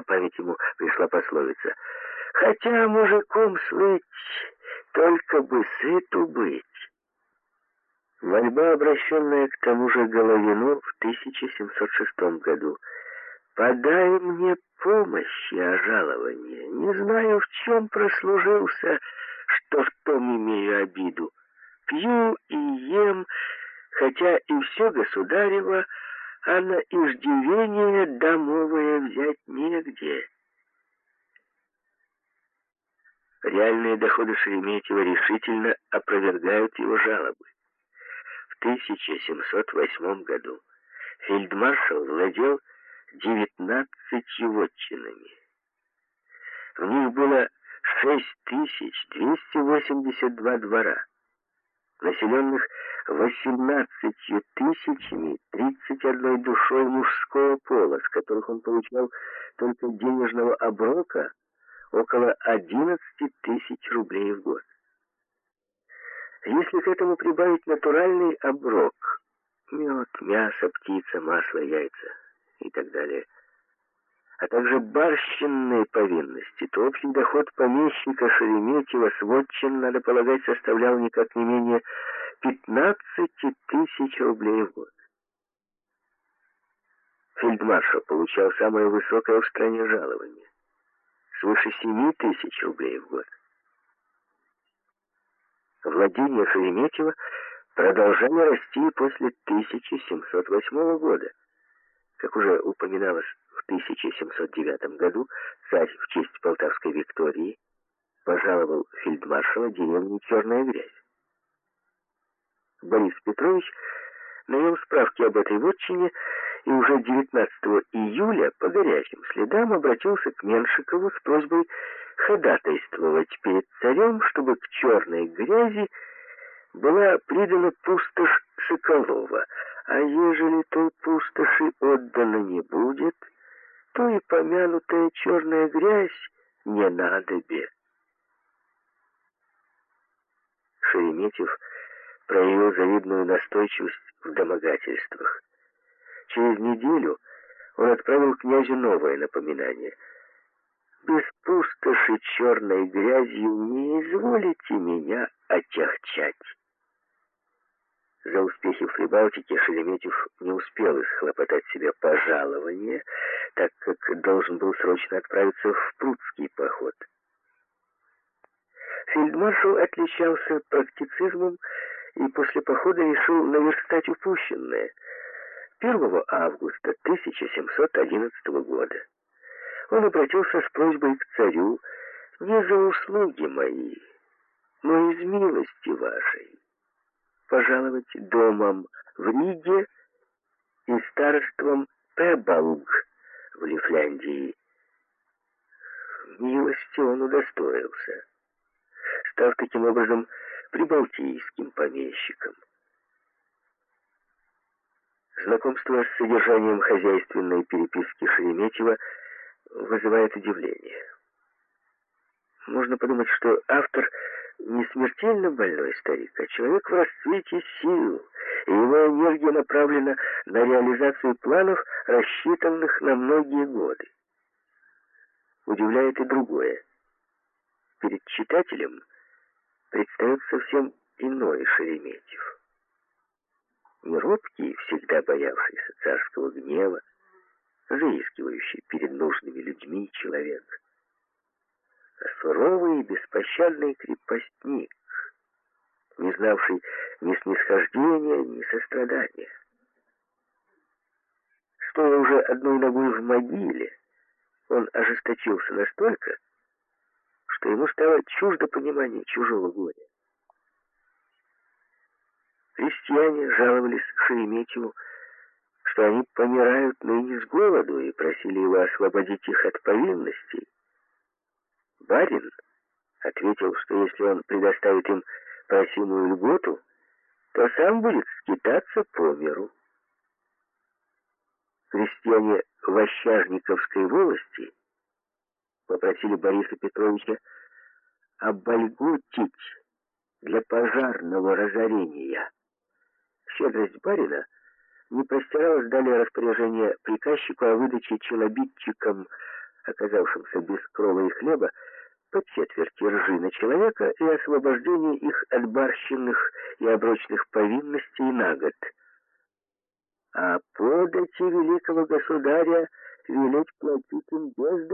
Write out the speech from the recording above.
На память ему пришла пословица «Хотя мужиком слыть, только бы сыту быть». Мольба, обращенная к тому же Головину в 1706 году. «Подай мне помощи о жаловании. Не знаю, в чем прослужился, что в том имею обиду. Пью и ем, хотя и все государево, а на иждивение домовое взять Реальные доходы Шереметьева решительно опровергают его жалобы. 1708 году фельдмаршал владел 19 вотчинами. В них было 6282 двора, населенных 18 тысячами 31 душой мужского пола, с которых он получал только денежного оброка около 11 тысяч рублей в год. Если к этому прибавить натуральный оброк, мед, мясо, птица, масло, яйца и так далее, а также барщинные повинности, то общий доход помещика Шереметьева с вотчин, надо полагать, составлял никак не менее 15 тысяч рублей в год. Фельдмаршал получал самое высокое в стране жалование, свыше 7 тысяч рублей в год. Владения Шереметьева продолжали расти после 1708 года. Как уже упоминалось, в 1709 году царь в честь Полтавской Виктории пожаловал фельдмаршала деревню Черная Грязь. Борис Петрович навел справки об этой вотчине и уже 19 июля по горячим следам обратился к Меншикову с просьбой ходатайствовать перед царем, чтобы к черной грязи была придана пустошь Соколова, а ежели той пустоши отдана не будет, то и помянутая черная грязь не надобе. Шереметьев проявил завидную настойчивость в домогательствах. Через неделю он отправил князю новое напоминание — без пустоши черной грязью не изволите меня отягчать. За успехи в Прибалтике Шереметьев не успел исхлопотать себе пожалование, так как должен был срочно отправиться в Прудский поход. Фельдмаршал отличался практицизмом и после похода решил наверстать упущенное. 1 августа 1711 года он обратился с просьбой к царю не за услуги мои, но из милости вашей пожаловать домом в Риге и староством Пебалг в Лифляндии. Милости он удостоился, став таким образом прибалтийским помещиком. Знакомство с содержанием хозяйственной переписки Шереметьева – вызывает удивление. Можно подумать, что автор не смертельно больной старик, а человек в расцвете сил, и его энергия направлена на реализацию планов, рассчитанных на многие годы. Удивляет и другое. Перед читателем предстает совсем иной Шереметьев. Робкий, всегда боявшийся царского гнева, заискивающий перед нужными людьми человек, а суровый и беспощадный крепостник, не знавший ни снисхождения, ни сострадания. Стоя уже одной ногой в могиле, он ожесточился настолько, что ему стало чуждо понимание чужого горя. Крестьяне жаловались Шереметьеву, что они помирают ныне с голоду и просили его освободить их от повинностей. Барин ответил, что если он предоставит им просимую льготу, то сам будет скитаться по миру. Крестьяне Вощажниковской волости попросили Бориса Петровича обольготить для пожарного разорения. Щедрость барина — не простиралось далее распоряжение приказчику о выдаче челобитчикам оказавшимся без крова и хлеба, по четверти ржи на человека и освобождение их от барщинных и оброчных повинностей на год. А подати великого государя велеть платить им без